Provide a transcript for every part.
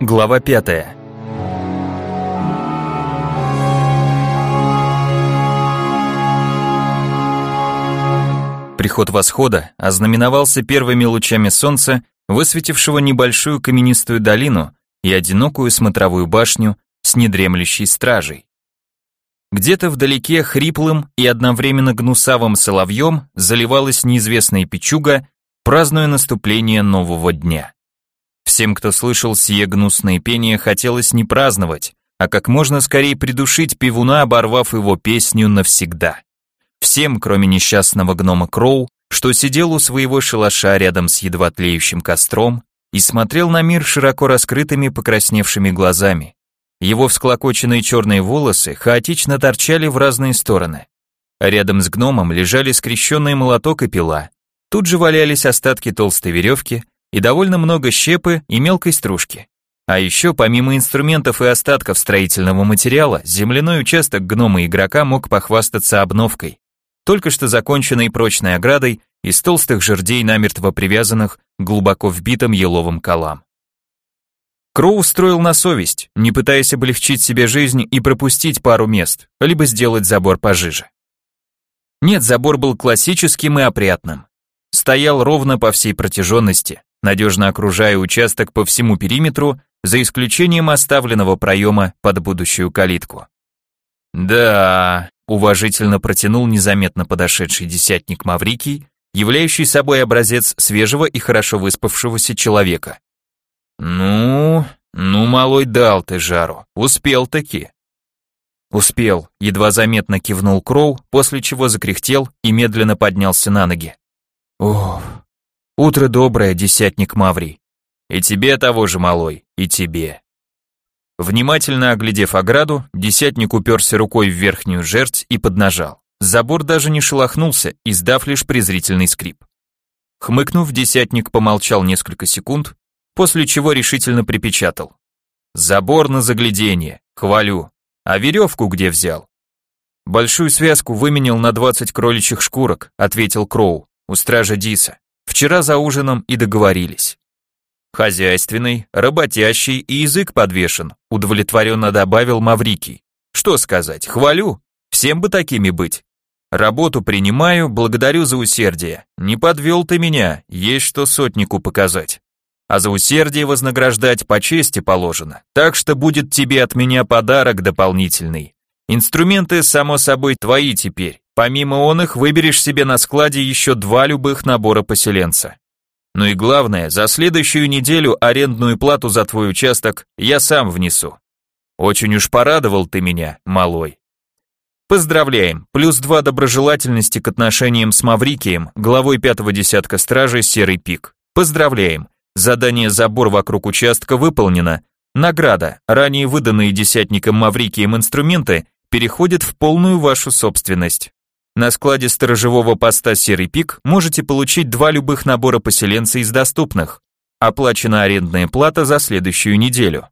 Глава 5. Приход восхода ознаменовался первыми лучами солнца, высветившего небольшую каменистую долину и одинокую смотровую башню с недремлющей стражей. Где-то вдалеке хриплым и одновременно гнусавым соловьем заливалась неизвестная печуга, празднуя наступление нового дня. Всем, кто слышал сие гнусное пение, хотелось не праздновать, а как можно скорее придушить пивуна, оборвав его песню навсегда. Всем, кроме несчастного гнома Кроу, что сидел у своего шалаша рядом с едва тлеющим костром и смотрел на мир широко раскрытыми покрасневшими глазами. Его всклокоченные черные волосы хаотично торчали в разные стороны. рядом с гномом лежали скрещенный молоток и пила. Тут же валялись остатки толстой веревки, и довольно много щепы и мелкой стружки. А еще, помимо инструментов и остатков строительного материала, земляной участок гнома игрока мог похвастаться обновкой, только что законченной прочной оградой из толстых жердей, намертво привязанных глубоко вбитым еловым колам. Кроу строил на совесть, не пытаясь облегчить себе жизнь и пропустить пару мест, либо сделать забор пожиже. Нет, забор был классическим и опрятным. Стоял ровно по всей протяженности, надежно окружая участок по всему периметру, за исключением оставленного проема под будущую калитку. «Да», — уважительно протянул незаметно подошедший десятник Маврикий, являющий собой образец свежего и хорошо выспавшегося человека. «Ну, ну, малой, дал ты жару, успел-таки». «Успел», — едва заметно кивнул Кроу, после чего закряхтел и медленно поднялся на ноги. «Ох, Утро доброе, десятник Маврий. И тебе того же, малой, и тебе. Внимательно оглядев ограду, десятник уперся рукой в верхнюю жерть и поднажал. Забор даже не шелохнулся, издав лишь презрительный скрип. Хмыкнув, десятник помолчал несколько секунд, после чего решительно припечатал. «Забор на заглядение, хвалю. А веревку где взял?» «Большую связку выменял на 20 кроличьих шкурок», ответил Кроу, у стража Диса. Вчера за ужином и договорились. Хозяйственный, работящий и язык подвешен, удовлетворенно добавил Маврикий. Что сказать, хвалю, всем бы такими быть. Работу принимаю, благодарю за усердие. Не подвел ты меня, есть что сотнику показать. А за усердие вознаграждать по чести положено, так что будет тебе от меня подарок дополнительный. Инструменты, само собой, твои теперь. Помимо он их выберешь себе на складе еще два любых набора поселенца. Ну и главное, за следующую неделю арендную плату за твой участок я сам внесу. Очень уж порадовал ты меня, малой. Поздравляем, плюс два доброжелательности к отношениям с Маврикием, главой пятого десятка стражей Серый Пик. Поздравляем, задание забор вокруг участка выполнено. Награда, ранее выданные десятникам Маврикием инструменты, переходят в полную вашу собственность. На складе сторожевого поста «Серый пик» можете получить два любых набора поселенца из доступных. Оплачена арендная плата за следующую неделю.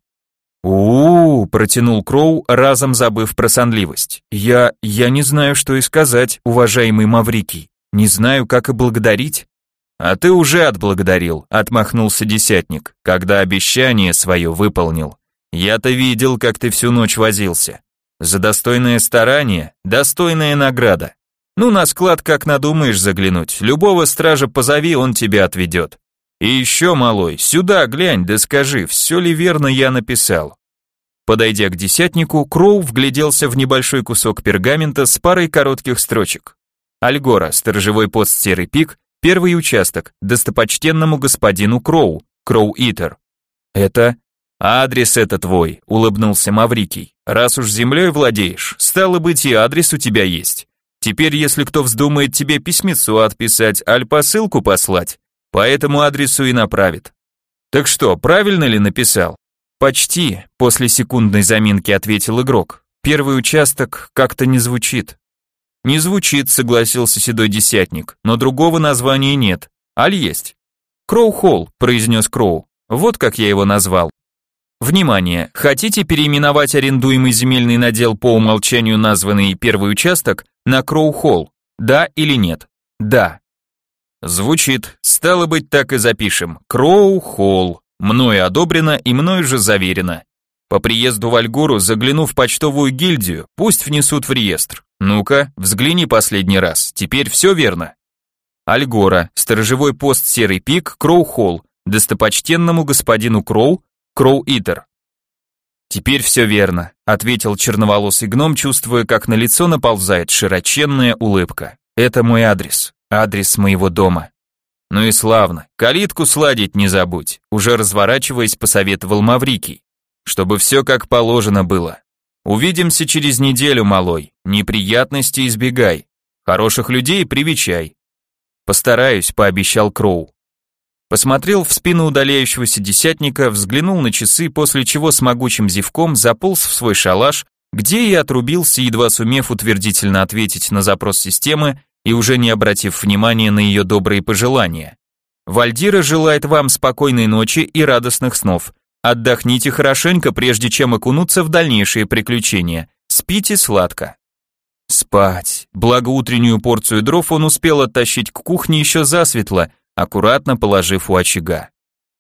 у, протянул Кроу, разом забыв про сонливость. «Я... я не знаю, что и сказать, уважаемый Маврикий. Не знаю, как и благодарить». «А ты уже отблагодарил», — отмахнулся десятник, когда обещание свое выполнил. «Я-то видел, как ты всю ночь возился. За достойное старание, достойная награда. Ну, на склад как надумаешь заглянуть, любого стража позови, он тебя отведет. И еще, малой, сюда глянь, да скажи, все ли верно я написал. Подойдя к десятнику, Кроу вгляделся в небольшой кусок пергамента с парой коротких строчек. Альгора, сторожевой пост Серый Пик, первый участок, достопочтенному господину Кроу, Кроу-Итер. Это адрес это твой, улыбнулся Маврикий. Раз уж землей владеешь, стало быть и адрес у тебя есть. Теперь, если кто вздумает тебе письмецо отписать, аль посылку послать, по этому адресу и направит. Так что, правильно ли написал? Почти, после секундной заминки ответил игрок. Первый участок как-то не звучит. Не звучит, согласился седой десятник, но другого названия нет. Аль есть? Кроу-холл, произнес Кроу. Вот как я его назвал. Внимание! Хотите переименовать арендуемый земельный надел по умолчанию названный первый участок на Кроу-Холл? Да или нет? Да. Звучит. Стало быть, так и запишем. Кроу-Холл. Мною одобрено и мною же заверено. По приезду в Альгору загляну в почтовую гильдию, пусть внесут в реестр. Ну-ка, взгляни последний раз, теперь все верно. Альгора, сторожевой пост Серый Пик, Кроу-Холл, достопочтенному господину Кроу, Кроу-Итер. Теперь все верно, ответил черноволосый гном, чувствуя, как на лицо наползает широченная улыбка. Это мой адрес, адрес моего дома. Ну и славно, калитку сладить не забудь, уже разворачиваясь, посоветовал Маврикий. Чтобы все как положено было. Увидимся через неделю, малой, неприятности избегай. Хороших людей привечай. Постараюсь, пообещал Кроу. Посмотрел в спину удаляющегося десятника, взглянул на часы, после чего с могучим зевком заполз в свой шалаш, где и отрубился, едва сумев утвердительно ответить на запрос системы и уже не обратив внимания на ее добрые пожелания. Вальдира желает вам спокойной ночи и радостных снов. Отдохните хорошенько, прежде чем окунуться в дальнейшие приключения. Спите сладко. Спать. Благо утреннюю порцию дров он успел оттащить к кухне еще засветло, аккуратно положив у очага.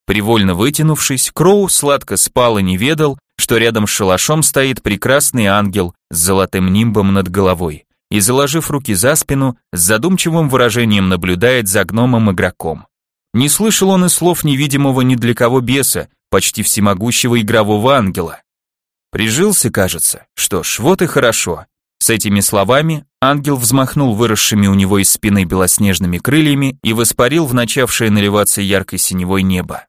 Привольно вытянувшись, Кроу сладко спал и не ведал, что рядом с шалашом стоит прекрасный ангел с золотым нимбом над головой и, заложив руки за спину, с задумчивым выражением наблюдает за гномом-игроком. Не слышал он и слов невидимого ни для кого беса, почти всемогущего игрового ангела. Прижился, кажется. Что ж, вот и хорошо. С этими словами ангел взмахнул выросшими у него из спины белоснежными крыльями и воспарил в начавшее наливаться яркой синевой небо.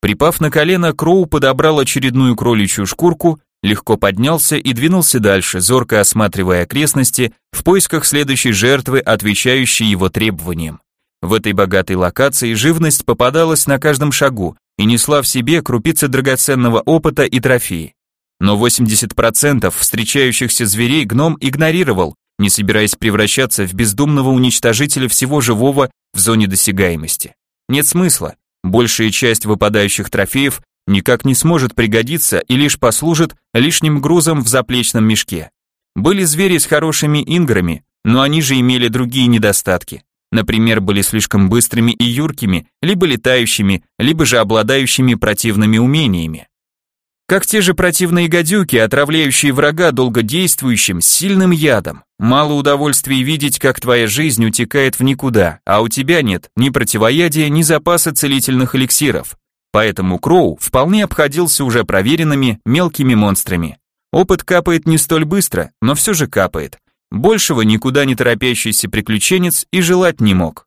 Припав на колено, Кроу подобрал очередную кроличью шкурку, легко поднялся и двинулся дальше, зорко осматривая окрестности в поисках следующей жертвы, отвечающей его требованиям. В этой богатой локации живность попадалась на каждом шагу, и несла в себе крупицы драгоценного опыта и трофеи. Но 80% встречающихся зверей гном игнорировал, не собираясь превращаться в бездумного уничтожителя всего живого в зоне досягаемости. Нет смысла, большая часть выпадающих трофеев никак не сможет пригодиться и лишь послужит лишним грузом в заплечном мешке. Были звери с хорошими инграми, но они же имели другие недостатки. Например, были слишком быстрыми и юркими, либо летающими, либо же обладающими противными умениями. Как те же противные гадюки, отравляющие врага долгодействующим, сильным ядом. Мало удовольствия видеть, как твоя жизнь утекает в никуда, а у тебя нет ни противоядия, ни запаса целительных эликсиров. Поэтому Кроу вполне обходился уже проверенными мелкими монстрами. Опыт капает не столь быстро, но все же капает. Большего никуда не торопящийся приключенец и желать не мог.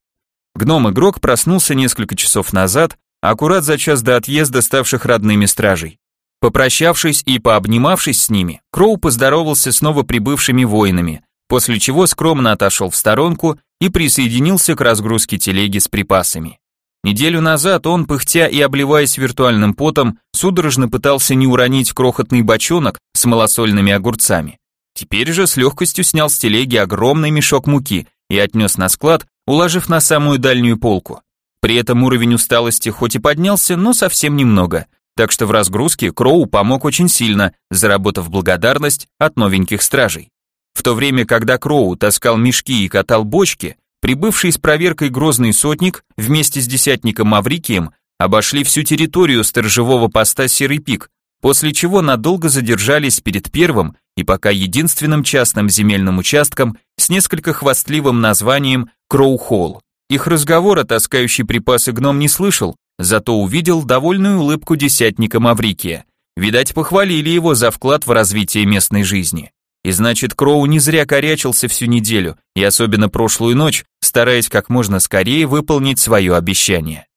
Гном-игрок проснулся несколько часов назад, аккурат за час до отъезда ставших родными стражей. Попрощавшись и пообнимавшись с ними, Кроу поздоровался с новоприбывшими воинами, после чего скромно отошел в сторонку и присоединился к разгрузке телеги с припасами. Неделю назад он, пыхтя и обливаясь виртуальным потом, судорожно пытался не уронить крохотный бочонок с малосольными огурцами. Теперь же с легкостью снял с телеги огромный мешок муки и отнес на склад, уложив на самую дальнюю полку. При этом уровень усталости хоть и поднялся, но совсем немного, так что в разгрузке Кроу помог очень сильно, заработав благодарность от новеньких стражей. В то время, когда Кроу таскал мешки и катал бочки, прибывший с проверкой грозный сотник вместе с десятником Маврикием обошли всю территорию сторожевого поста Серый Пик, после чего надолго задержались перед первым и пока единственным частным земельным участком с несколько хвастливым названием Кроу-Холл. Их разговора таскающий припасы гном не слышал, зато увидел довольную улыбку десятника Маврикия. Видать, похвалили его за вклад в развитие местной жизни. И значит, Кроу не зря корячился всю неделю, и особенно прошлую ночь, стараясь как можно скорее выполнить свое обещание.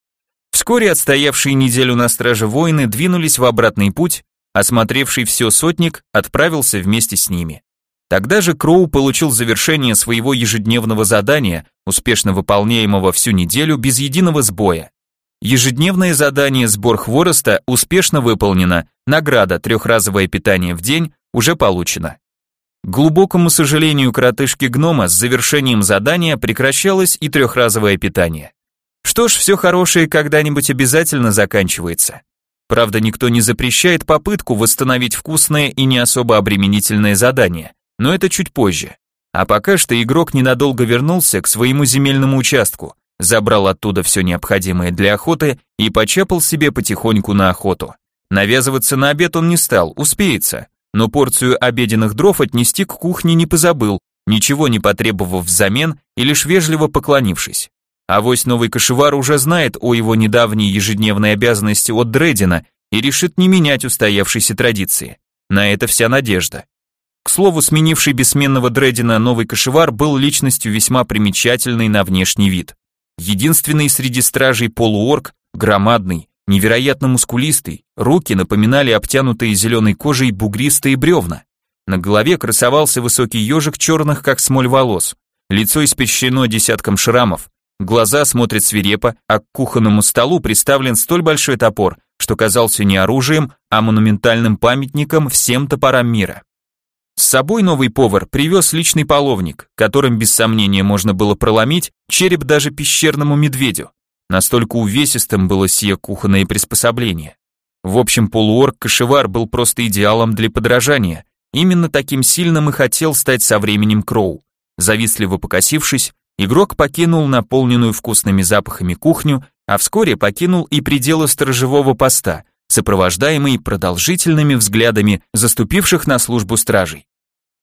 Вскоре отстоявшие неделю на страже воины двинулись в обратный путь, Осмотревший все сотник отправился вместе с ними. Тогда же Кроу получил завершение своего ежедневного задания, успешно выполняемого всю неделю без единого сбоя. Ежедневное задание «Сбор хвороста» успешно выполнено, награда «Трехразовое питание в день» уже получена. К глубокому сожалению коротышки-гнома с завершением задания прекращалось и трехразовое питание. Что ж, все хорошее когда-нибудь обязательно заканчивается. Правда, никто не запрещает попытку восстановить вкусное и не особо обременительное задание, но это чуть позже. А пока что игрок ненадолго вернулся к своему земельному участку, забрал оттуда все необходимое для охоты и почапал себе потихоньку на охоту. Навязываться на обед он не стал, успеется, но порцию обеденных дров отнести к кухне не позабыл, ничего не потребовав взамен и лишь вежливо поклонившись. Авось новый кошевар уже знает о его недавней ежедневной обязанности от Дредина и решит не менять устоявшейся традиции. На это вся надежда. К слову, сменивший бессменного Дредина новый кошевар был личностью весьма примечательной на внешний вид. Единственный среди стражей полуорг, громадный, невероятно мускулистый, руки напоминали обтянутые зеленой кожей бугристые бревна. На голове красовался высокий ежик черных, как смоль волос. Лицо испещрено десятком шрамов, глаза смотрят свирепо, а к кухонному столу приставлен столь большой топор, что казался не оружием, а монументальным памятником всем топорам мира. С собой новый повар привез личный половник, которым без сомнения можно было проломить череп даже пещерному медведю. Настолько увесистым было сие кухонное приспособление. В общем, полуорг-кошевар был просто идеалом для подражания. Именно таким сильным и хотел стать со временем Кроу. Завистливо покосившись, игрок покинул наполненную вкусными запахами кухню, а вскоре покинул и пределы сторожевого поста, сопровождаемый продолжительными взглядами заступивших на службу стражей.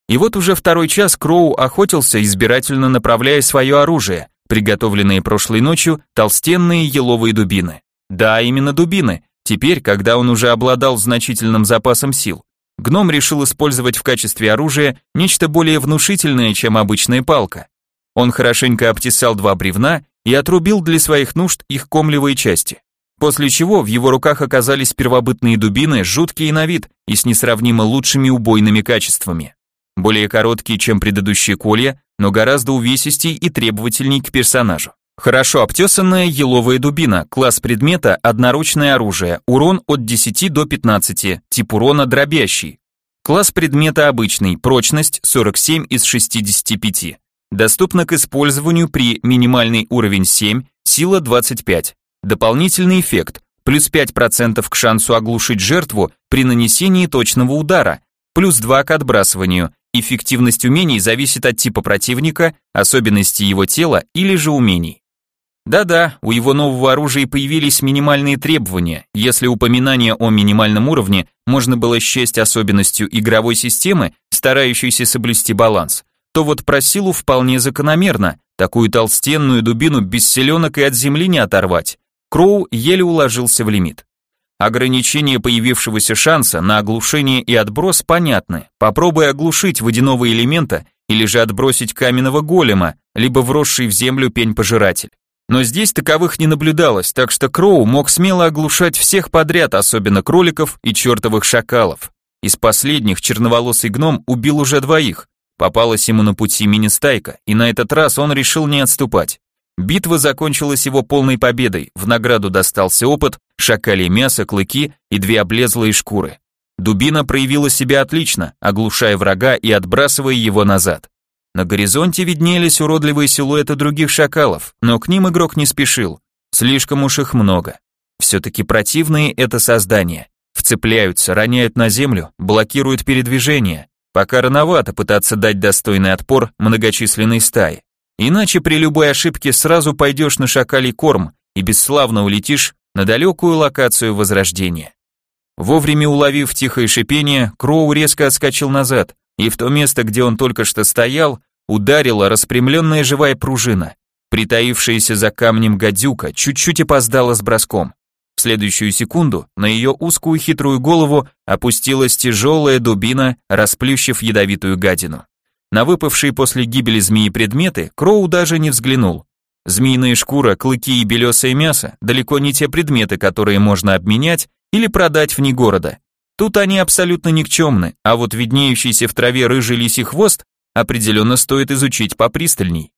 И вот уже второй час Кроу охотился, избирательно направляя свое оружие, приготовленные прошлой ночью толстенные еловые дубины. Да, именно дубины. Теперь, когда он уже обладал значительным запасом сил, гном решил использовать в качестве оружия нечто более внушительное, чем обычная палка. Он хорошенько обтесал два бревна и отрубил для своих нужд их комлевые части. После чего в его руках оказались первобытные дубины, жуткие на вид и с несравнимо лучшими убойными качествами. Более короткие, чем предыдущие колья, но гораздо увесистей и требовательней к персонажу. Хорошо обтесанная еловая дубина, класс предмета одноручное оружие, урон от 10 до 15, тип урона дробящий. Класс предмета обычный, прочность 47 из 65. Доступно к использованию при минимальный уровень 7, сила 25. Дополнительный эффект, плюс 5% к шансу оглушить жертву при нанесении точного удара, плюс 2 к отбрасыванию. Эффективность умений зависит от типа противника, особенностей его тела или же умений. Да-да, у его нового оружия появились минимальные требования. Если упоминание о минимальном уровне можно было счесть особенностью игровой системы, старающейся соблюсти баланс, то вот про силу вполне закономерно, такую толстенную дубину без селенок и от земли не оторвать. Кроу еле уложился в лимит. Ограничение появившегося шанса на оглушение и отброс понятны. Попробуй оглушить водяного элемента или же отбросить каменного голема, либо вросший в землю пень-пожиратель. Но здесь таковых не наблюдалось, так что Кроу мог смело оглушать всех подряд, особенно кроликов и чертовых шакалов. Из последних черноволосый гном убил уже двоих, Попалась ему на пути мини-стайка, и на этот раз он решил не отступать. Битва закончилась его полной победой, в награду достался опыт, шакали мясо, клыки и две облезлые шкуры. Дубина проявила себя отлично, оглушая врага и отбрасывая его назад. На горизонте виднелись уродливые силуэты других шакалов, но к ним игрок не спешил, слишком уж их много. Все-таки противные это создания. Вцепляются, роняют на землю, блокируют передвижение, Пока рановато пытаться дать достойный отпор многочисленной стае. Иначе при любой ошибке сразу пойдешь на шакалий корм и бесславно улетишь на далекую локацию возрождения. Вовремя уловив тихое шипение, Кроу резко отскочил назад, и в то место, где он только что стоял, ударила распрямленная живая пружина. Притаившаяся за камнем гадюка чуть-чуть опоздала с броском следующую секунду на ее узкую хитрую голову опустилась тяжелая дубина, расплющив ядовитую гадину. На выпавшие после гибели змеи предметы Кроу даже не взглянул. Змеиная шкура, клыки и белесое мясо далеко не те предметы, которые можно обменять или продать вне города. Тут они абсолютно никчемны, а вот виднеющийся в траве рыжий лисий хвост определенно стоит изучить попристальней.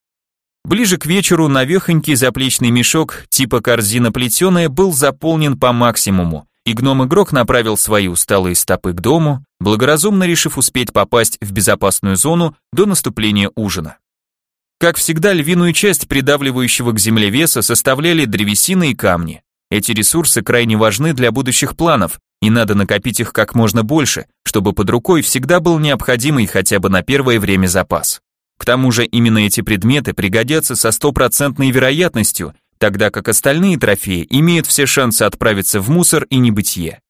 Ближе к вечеру навехонький заплечный мешок типа корзина плетеная был заполнен по максимуму, и гном-игрок направил свои усталые стопы к дому, благоразумно решив успеть попасть в безопасную зону до наступления ужина. Как всегда, львиную часть придавливающего к земле веса составляли древесина и камни. Эти ресурсы крайне важны для будущих планов, и надо накопить их как можно больше, чтобы под рукой всегда был необходимый хотя бы на первое время запас. К тому же именно эти предметы пригодятся со стопроцентной вероятностью, тогда как остальные трофеи имеют все шансы отправиться в мусор и небытие.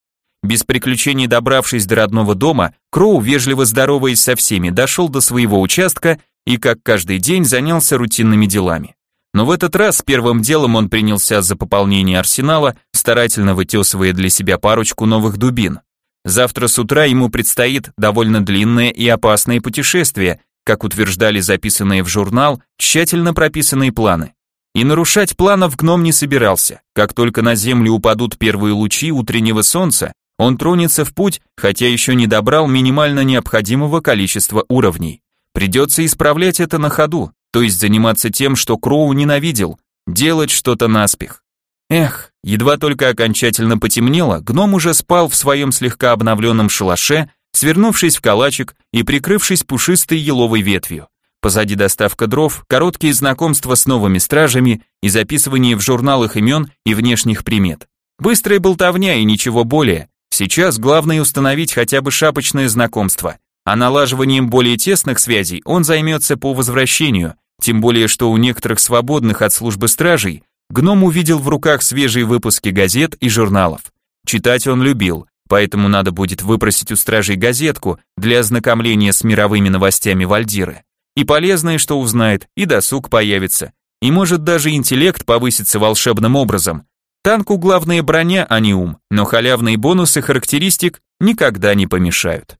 Без приключений добравшись до родного дома, Кроу, вежливо здороваясь со всеми, дошел до своего участка и, как каждый день, занялся рутинными делами. Но в этот раз первым делом он принялся за пополнение арсенала, старательно вытесывая для себя парочку новых дубин. Завтра с утра ему предстоит довольно длинное и опасное путешествие, как утверждали записанные в журнал тщательно прописанные планы. И нарушать планов гном не собирался. Как только на землю упадут первые лучи утреннего солнца, он тронется в путь, хотя еще не добрал минимально необходимого количества уровней. Придется исправлять это на ходу, то есть заниматься тем, что Кроу ненавидел, делать что-то наспех. Эх, едва только окончательно потемнело, гном уже спал в своем слегка обновленном шалаше, свернувшись в калачик и прикрывшись пушистой еловой ветвью. Позади доставка дров, короткие знакомства с новыми стражами и записывание в журналах имен и внешних примет. Быстрая болтовня и ничего более. Сейчас главное установить хотя бы шапочное знакомство, а налаживанием более тесных связей он займется по возвращению, тем более что у некоторых свободных от службы стражей гном увидел в руках свежие выпуски газет и журналов. Читать он любил, поэтому надо будет выпросить у стражей газетку для ознакомления с мировыми новостями Вальдиры. И полезное, что узнает, и досуг появится, и может даже интеллект повысится волшебным образом. Танку главная броня, а не ум, но халявные бонусы характеристик никогда не помешают.